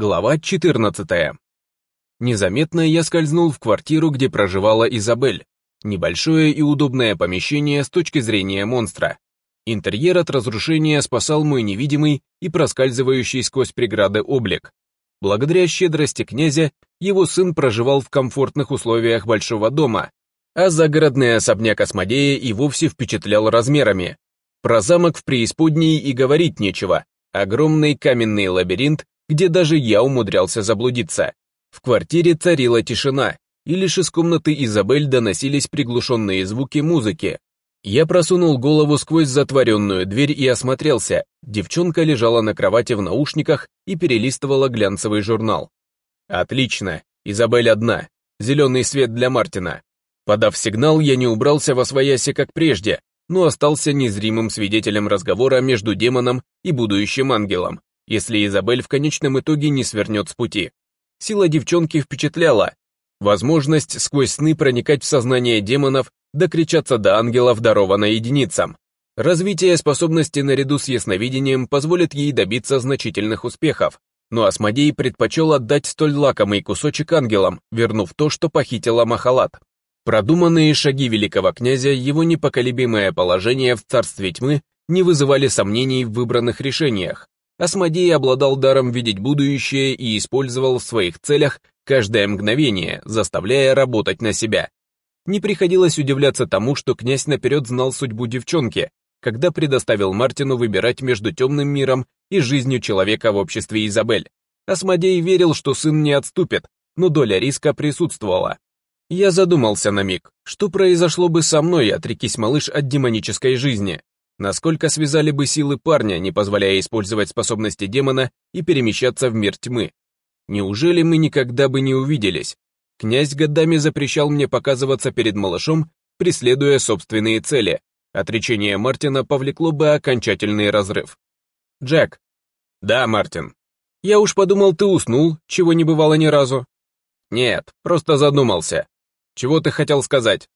Глава 14. Незаметно я скользнул в квартиру, где проживала Изабель. Небольшое и удобное помещение с точки зрения монстра. Интерьер от разрушения спасал мой невидимый и проскальзывающий сквозь преграды облик. Благодаря щедрости князя, его сын проживал в комфортных условиях большого дома, а загородный особняк осмодея и вовсе впечатлял размерами. Про замок в преисподней и говорить нечего. Огромный каменный лабиринт где даже я умудрялся заблудиться. В квартире царила тишина, и лишь из комнаты Изабель доносились приглушенные звуки музыки. Я просунул голову сквозь затворенную дверь и осмотрелся. Девчонка лежала на кровати в наушниках и перелистывала глянцевый журнал. Отлично, Изабель одна. Зеленый свет для Мартина. Подав сигнал, я не убрался во своясе, как прежде, но остался незримым свидетелем разговора между демоном и будущим ангелом если Изабель в конечном итоге не свернет с пути. Сила девчонки впечатляла. Возможность сквозь сны проникать в сознание демонов, докричаться до ангелов, дарована единицам. Развитие способности наряду с ясновидением позволит ей добиться значительных успехов, ну но Асмодей предпочел отдать столь лакомый кусочек ангелам, вернув то, что похитила Махалат. Продуманные шаги великого князя, его непоколебимое положение в царстве тьмы не вызывали сомнений в выбранных решениях, Асмодей обладал даром видеть будущее и использовал в своих целях каждое мгновение, заставляя работать на себя. Не приходилось удивляться тому, что князь наперед знал судьбу девчонки, когда предоставил Мартину выбирать между темным миром и жизнью человека в обществе Изабель. Асмодей верил, что сын не отступит, но доля риска присутствовала. Я задумался на миг, что произошло бы со мной, отрекись малыш от демонической жизни насколько связали бы силы парня, не позволяя использовать способности демона и перемещаться в мир тьмы. Неужели мы никогда бы не увиделись? Князь годами запрещал мне показываться перед малышом, преследуя собственные цели. Отречение Мартина повлекло бы окончательный разрыв. Джек. Да, Мартин. Я уж подумал, ты уснул, чего не бывало ни разу. Нет, просто задумался. Чего ты хотел сказать?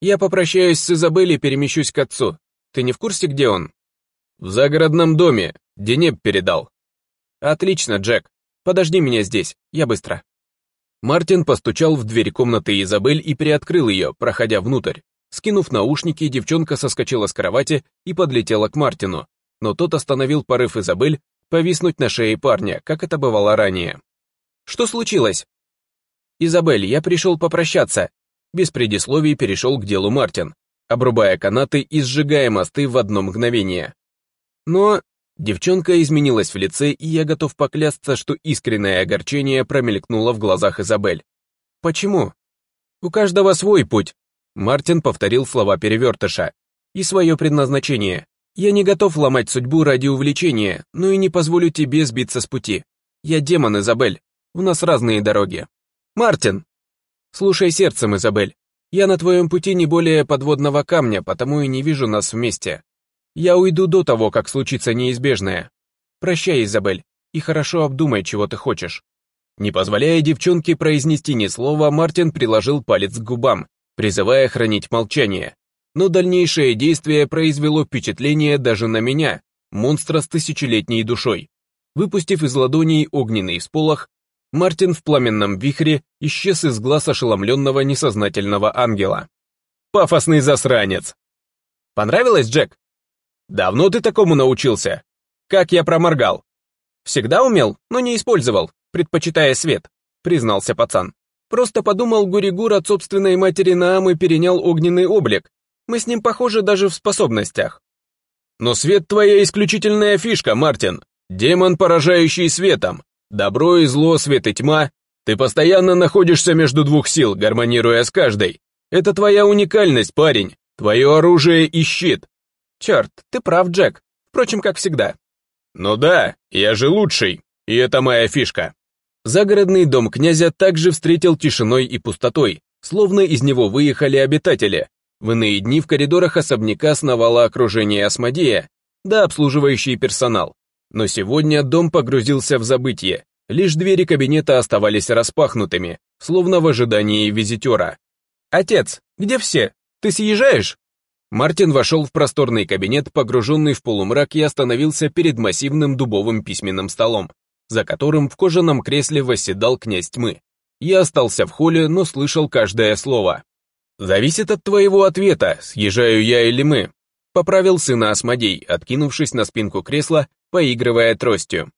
Я попрощаюсь с Изабеллей и перемещусь к отцу. Ты не в курсе, где он?» «В загородном доме. Денеб передал». «Отлично, Джек. Подожди меня здесь. Я быстро». Мартин постучал в дверь комнаты Изабель и приоткрыл ее, проходя внутрь. Скинув наушники, девчонка соскочила с кровати и подлетела к Мартину, но тот остановил порыв Изабель повиснуть на шее парня, как это бывало ранее. «Что случилось?» «Изабель, я пришел попрощаться», — без предисловий перешел к делу Мартин обрубая канаты и сжигая мосты в одно мгновение. Но девчонка изменилась в лице, и я готов поклясться, что искреннее огорчение промелькнуло в глазах Изабель. «Почему?» «У каждого свой путь», — Мартин повторил слова перевертыша. «И свое предназначение. Я не готов ломать судьбу ради увлечения, но и не позволю тебе сбиться с пути. Я демон, Изабель. У нас разные дороги». «Мартин!» «Слушай сердцем, Изабель. Я на твоем пути не более подводного камня, потому и не вижу нас вместе. Я уйду до того, как случится неизбежное. Прощай, Изабель, и хорошо обдумай, чего ты хочешь». Не позволяя девчонке произнести ни слова, Мартин приложил палец к губам, призывая хранить молчание. Но дальнейшее действие произвело впечатление даже на меня, монстра с тысячелетней душой. Выпустив из ладоней огненный всполох, Мартин в пламенном вихре исчез из глаз ошеломленного несознательного ангела. «Пафосный засранец!» «Понравилось, Джек?» «Давно ты такому научился?» «Как я проморгал?» «Всегда умел, но не использовал, предпочитая свет», — признался пацан. «Просто подумал, Гуригур от собственной матери Наамы перенял огненный облик. Мы с ним похожи даже в способностях». «Но свет — твоя исключительная фишка, Мартин. Демон, поражающий светом. Добро и зло, свет и тьма. Ты постоянно находишься между двух сил, гармонируя с каждой. Это твоя уникальность, парень. Твое оружие и щит. Черт, ты прав, Джек. Впрочем, как всегда. Ну да, я же лучший. И это моя фишка. Загородный дом князя также встретил тишиной и пустотой, словно из него выехали обитатели. В иные дни в коридорах особняка сновало окружение Асмодея, да обслуживающий персонал но сегодня дом погрузился в забытье. Лишь двери кабинета оставались распахнутыми, словно в ожидании визитера. «Отец, где все? Ты съезжаешь?» Мартин вошел в просторный кабинет, погруженный в полумрак, и остановился перед массивным дубовым письменным столом, за которым в кожаном кресле восседал князь тьмы. Я остался в холле, но слышал каждое слово. «Зависит от твоего ответа, съезжаю я или мы», — поправил сына Осмодей, откинувшись на спинку кресла поигрывая тростью.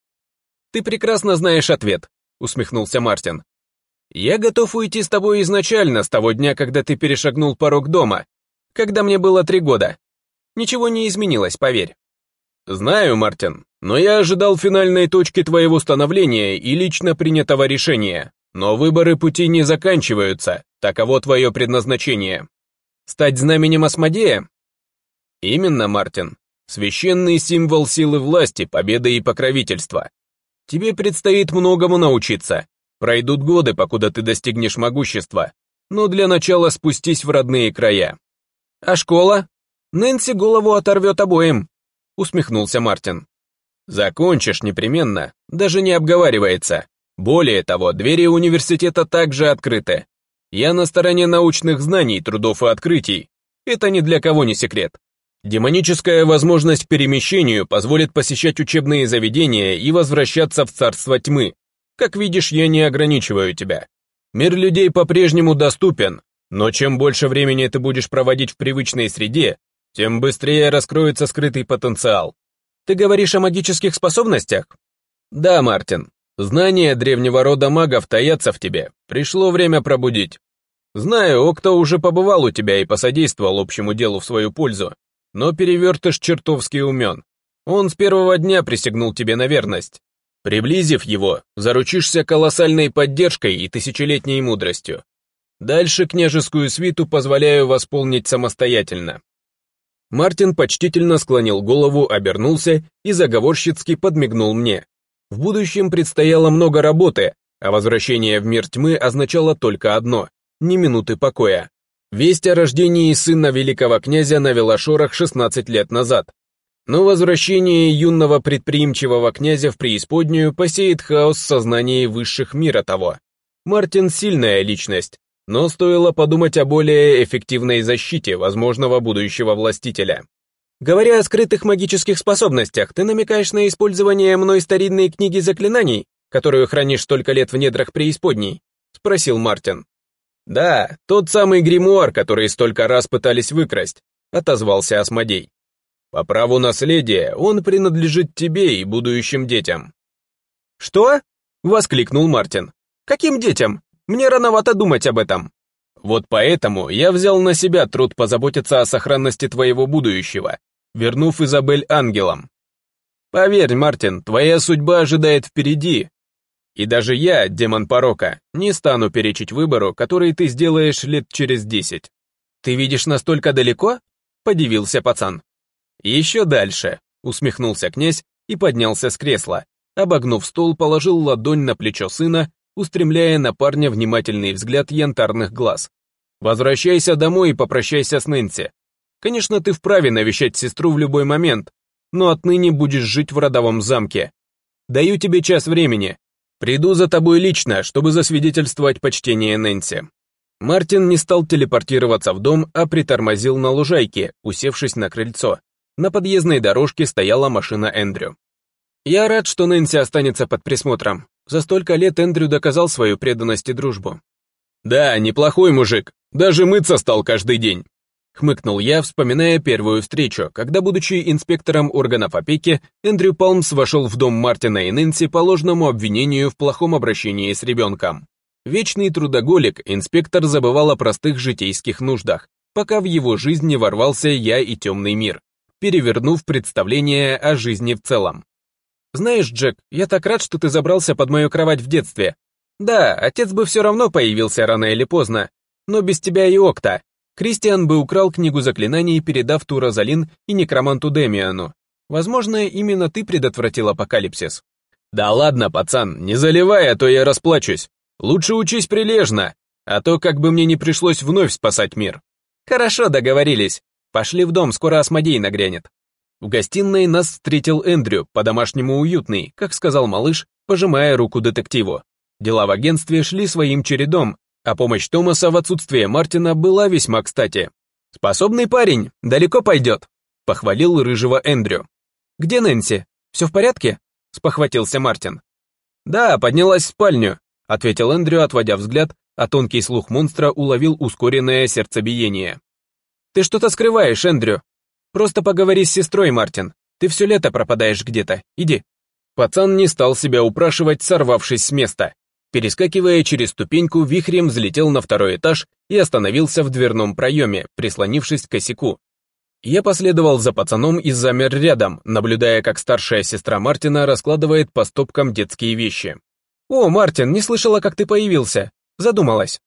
«Ты прекрасно знаешь ответ», — усмехнулся Мартин. «Я готов уйти с тобой изначально, с того дня, когда ты перешагнул порог дома, когда мне было три года. Ничего не изменилось, поверь». «Знаю, Мартин, но я ожидал финальной точки твоего становления и лично принятого решения. Но выборы пути не заканчиваются, таково твое предназначение. Стать знаменем Асмодея?» «Именно, Мартин. Священный символ силы власти, победы и покровительства. Тебе предстоит многому научиться. Пройдут годы, покуда ты достигнешь могущества. Но для начала спустись в родные края. А школа? Нэнси голову оторвет обоим, усмехнулся Мартин. Закончишь непременно, даже не обговаривается. Более того, двери университета также открыты. Я на стороне научных знаний, трудов и открытий. Это ни для кого не секрет. Демоническая возможность к перемещению позволит посещать учебные заведения и возвращаться в царство тьмы. Как видишь, я не ограничиваю тебя. Мир людей по-прежнему доступен, но чем больше времени ты будешь проводить в привычной среде, тем быстрее раскроется скрытый потенциал. Ты говоришь о магических способностях? Да, Мартин. Знания древнего рода магов таятся в тебе. Пришло время пробудить. Знаю, Окта уже побывал у тебя и посодействовал общему делу в свою пользу, но перевертыш чертовски умен. Он с первого дня присягнул тебе на верность. Приблизив его, заручишься колоссальной поддержкой и тысячелетней мудростью. Дальше княжескую свиту позволяю восполнить самостоятельно». Мартин почтительно склонил голову, обернулся и заговорщицки подмигнул мне. В будущем предстояло много работы, а возвращение в мир тьмы означало только одно – ни минуты покоя. Весть о рождении сына великого князя навела шорох 16 лет назад. Но возвращение юного предприимчивого князя в преисподнюю посеет хаос в сознании высших мира того. Мартин сильная личность, но стоило подумать о более эффективной защите возможного будущего властителя. Говоря о скрытых магических способностях, ты намекаешь на использование мной старинной книги заклинаний, которую хранишь столько лет в недрах преисподней? Спросил Мартин. «Да, тот самый гримуар, который столько раз пытались выкрасть», — отозвался Асмодей. «По праву наследия он принадлежит тебе и будущим детям». «Что?» — воскликнул Мартин. «Каким детям? Мне рановато думать об этом». «Вот поэтому я взял на себя труд позаботиться о сохранности твоего будущего, вернув Изабель ангелам. Поверь, Мартин, твоя судьба ожидает впереди, и даже я, демон порока, не стану перечить выбору, который ты сделаешь лет через десять. Ты видишь настолько далеко? Подивился пацан. Еще дальше, усмехнулся князь и поднялся с кресла. Обогнув стол, положил ладонь на плечо сына, устремляя на парня внимательный взгляд янтарных глаз. «Возвращайся домой и попрощайся с Нэнси. Конечно, ты вправе навещать сестру в любой момент, но отныне будешь жить в родовом замке. Даю тебе час времени, Приду за тобой лично, чтобы засвидетельствовать почтение Нэнси». Мартин не стал телепортироваться в дом, а притормозил на лужайке, усевшись на крыльцо. На подъездной дорожке стояла машина Эндрю. «Я рад, что Нэнси останется под присмотром. За столько лет Эндрю доказал свою преданность и дружбу». «Да, неплохой мужик. Даже мыться стал каждый день». Хмыкнул я, вспоминая первую встречу, когда, будучи инспектором органов опеки, Эндрю Палмс вошел в дом Мартина и Нэнси по ложному обвинению в плохом обращении с ребенком. Вечный трудоголик, инспектор забывал о простых житейских нуждах, пока в его жизни ворвался я и темный мир, перевернув представление о жизни в целом. «Знаешь, Джек, я так рад, что ты забрался под мою кровать в детстве. Да, отец бы все равно появился рано или поздно, но без тебя и окта. Кристиан бы украл книгу заклинаний, передав ту Розалин и некроманту Демиану. Возможно, именно ты предотвратил апокалипсис. Да ладно, пацан, не заливай, а то я расплачусь. Лучше учись прилежно, а то как бы мне не пришлось вновь спасать мир. Хорошо, договорились. Пошли в дом, скоро Асмодей нагрянет. В гостиной нас встретил Эндрю, по-домашнему уютный, как сказал малыш, пожимая руку детективу. Дела в агентстве шли своим чередом, а помощь Томаса в отсутствие Мартина была весьма кстати. «Способный парень, далеко пойдет», — похвалил рыжего Эндрю. «Где Нэнси? Все в порядке?» — спохватился Мартин. «Да, поднялась в спальню», — ответил Эндрю, отводя взгляд, а тонкий слух монстра уловил ускоренное сердцебиение. «Ты что-то скрываешь, Эндрю. Просто поговори с сестрой, Мартин. Ты все лето пропадаешь где-то. Иди». Пацан не стал себя упрашивать, сорвавшись с места. Перескакивая через ступеньку, вихрем взлетел на второй этаж и остановился в дверном проеме, прислонившись к косяку. Я последовал за пацаном и замер рядом, наблюдая, как старшая сестра Мартина раскладывает по стопкам детские вещи. «О, Мартин, не слышала, как ты появился!» Задумалась.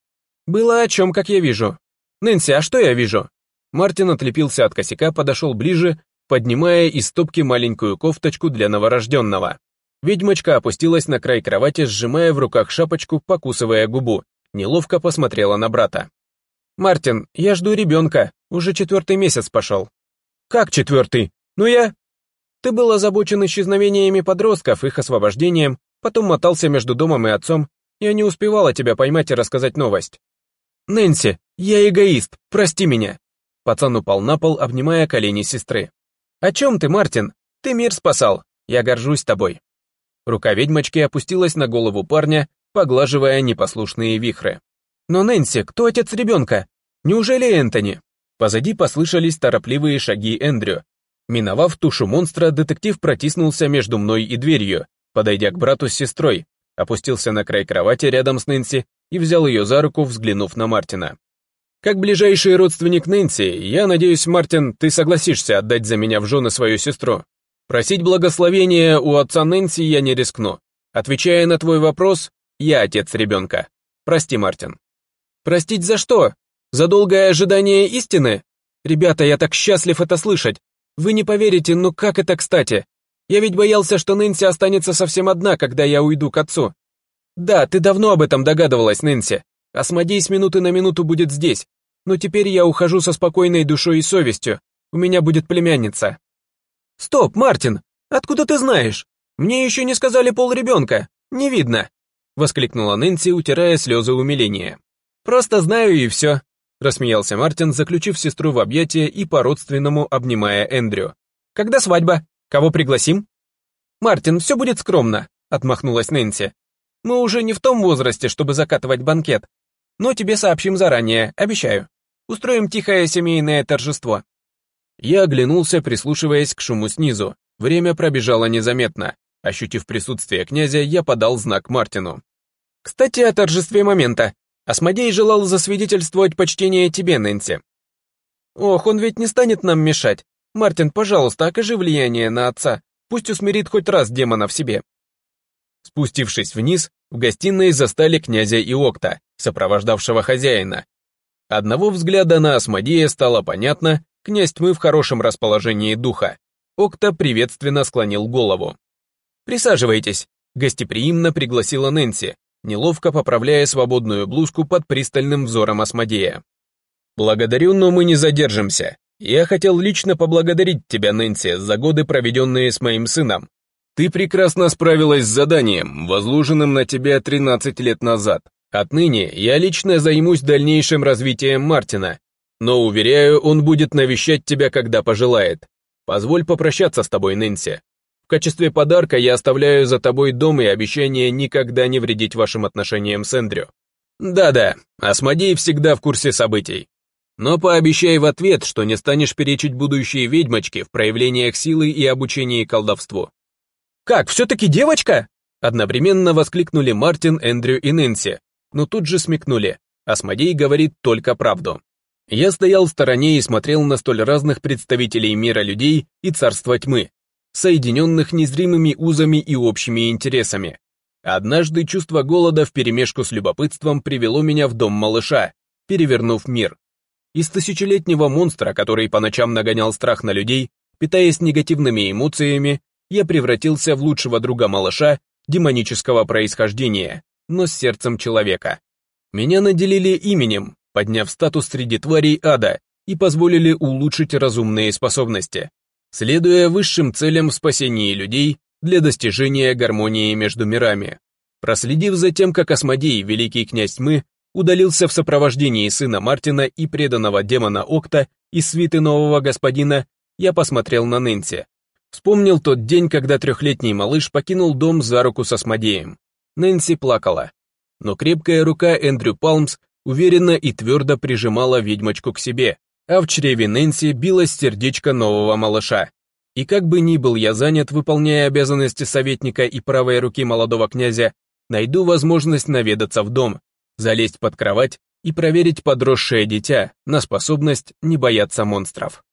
«Было о чем, как я вижу». «Нэнси, а что я вижу?» Мартин отлепился от косяка, подошел ближе, поднимая из стопки маленькую кофточку для новорожденного. Ведьмочка опустилась на край кровати, сжимая в руках шапочку, покусывая губу. Неловко посмотрела на брата. «Мартин, я жду ребенка. Уже четвертый месяц пошел». «Как четвертый? Ну я...» «Ты был озабочен исчезновениями подростков, их освобождением, потом мотался между домом и отцом. Я не успевала тебя поймать и рассказать новость». «Нэнси, я эгоист, прости меня». Пацан упал на пол, обнимая колени сестры. «О чем ты, Мартин? Ты мир спасал. Я горжусь тобой». Рука ведьмочки опустилась на голову парня, поглаживая непослушные вихры. «Но Нэнси, кто отец ребенка? Неужели Энтони?» Позади послышались торопливые шаги Эндрю. Миновав тушу монстра, детектив протиснулся между мной и дверью, подойдя к брату с сестрой, опустился на край кровати рядом с Нэнси и взял ее за руку, взглянув на Мартина. «Как ближайший родственник Нэнси, я надеюсь, Мартин, ты согласишься отдать за меня в жены свою сестру?» Просить благословения у отца Нэнси я не рискну. Отвечая на твой вопрос, я отец ребенка. Прости, Мартин. Простить за что? За долгое ожидание истины? Ребята, я так счастлив это слышать. Вы не поверите, но как это кстати? Я ведь боялся, что Нэнси останется совсем одна, когда я уйду к отцу. Да, ты давно об этом догадывалась, Нэнси. Асмодей с минуты на минуту будет здесь. Но теперь я ухожу со спокойной душой и совестью. У меня будет племянница. «Стоп, Мартин! Откуда ты знаешь? Мне еще не сказали пол ребенка. Не видно!» — воскликнула Нэнси, утирая слезы умиления. «Просто знаю и все!» — рассмеялся Мартин, заключив сестру в объятия и по-родственному обнимая Эндрю. «Когда свадьба? Кого пригласим?» «Мартин, все будет скромно», — отмахнулась Нэнси. «Мы уже не в том возрасте, чтобы закатывать банкет. Но тебе сообщим заранее, обещаю. Устроим тихое семейное торжество». Я оглянулся, прислушиваясь к шуму снизу. Время пробежало незаметно. Ощутив присутствие князя, я подал знак Мартину. «Кстати, о торжестве момента. Асмодей желал засвидетельствовать почтение тебе, Нэнси». «Ох, он ведь не станет нам мешать. Мартин, пожалуйста, окажи влияние на отца. Пусть усмирит хоть раз демона в себе». Спустившись вниз, в гостиной застали князя и Окта, сопровождавшего хозяина. Одного взгляда на Асмодея стало понятно, Князь тьмы в хорошем расположении духа. Окта приветственно склонил голову. «Присаживайтесь», — гостеприимно пригласила Нэнси, неловко поправляя свободную блузку под пристальным взором Асмодея. «Благодарю, но мы не задержимся. Я хотел лично поблагодарить тебя, Нэнси, за годы, проведенные с моим сыном. Ты прекрасно справилась с заданием, возложенным на тебя 13 лет назад. Отныне я лично займусь дальнейшим развитием Мартина но, уверяю, он будет навещать тебя, когда пожелает. Позволь попрощаться с тобой, Нэнси. В качестве подарка я оставляю за тобой дом и обещание никогда не вредить вашим отношениям с Эндрю. Да-да, Асмодей всегда в курсе событий. Но пообещай в ответ, что не станешь перечить будущие ведьмочки в проявлениях силы и обучении колдовству. «Как, все-таки девочка?» Одновременно воскликнули Мартин, Эндрю и Нэнси, но тут же смекнули. Асмодей говорит только правду. Я стоял в стороне и смотрел на столь разных представителей мира людей и царства тьмы, соединенных незримыми узами и общими интересами. Однажды чувство голода вперемешку с любопытством привело меня в дом малыша, перевернув мир. Из тысячелетнего монстра, который по ночам нагонял страх на людей, питаясь негативными эмоциями, я превратился в лучшего друга малыша демонического происхождения, но с сердцем человека. Меня наделили именем, подняв статус среди тварей ада, и позволили улучшить разумные способности, следуя высшим целям в спасении людей для достижения гармонии между мирами. Проследив за тем, как Асмодей, великий князь тьмы, удалился в сопровождении сына Мартина и преданного демона Окта из свиты нового господина, я посмотрел на Нэнси. Вспомнил тот день, когда трехлетний малыш покинул дом за руку со Смодеем. Нэнси плакала. Но крепкая рука Эндрю Палмс уверенно и твердо прижимала ведьмочку к себе, а в чреве Нэнси билось сердечко нового малыша. И как бы ни был я занят, выполняя обязанности советника и правой руки молодого князя, найду возможность наведаться в дом, залезть под кровать и проверить подросшее дитя на способность не бояться монстров.